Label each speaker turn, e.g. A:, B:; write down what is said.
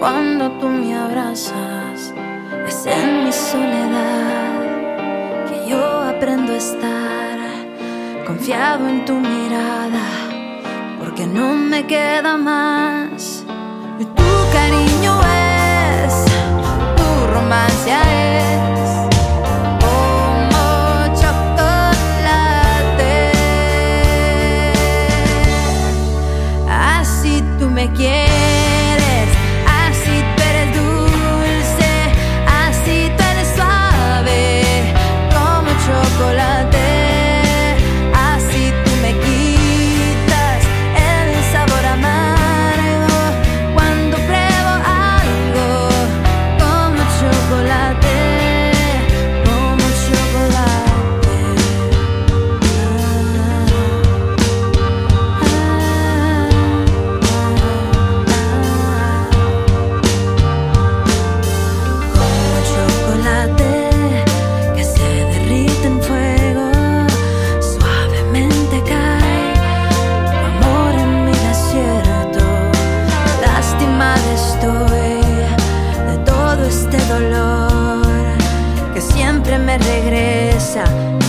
A: Cuando tú me abrazas, es en mi soledad que yo aprendo a estar confiado en tu mirada, porque no me queda más. Y tu cariño es, tu romance es. 下.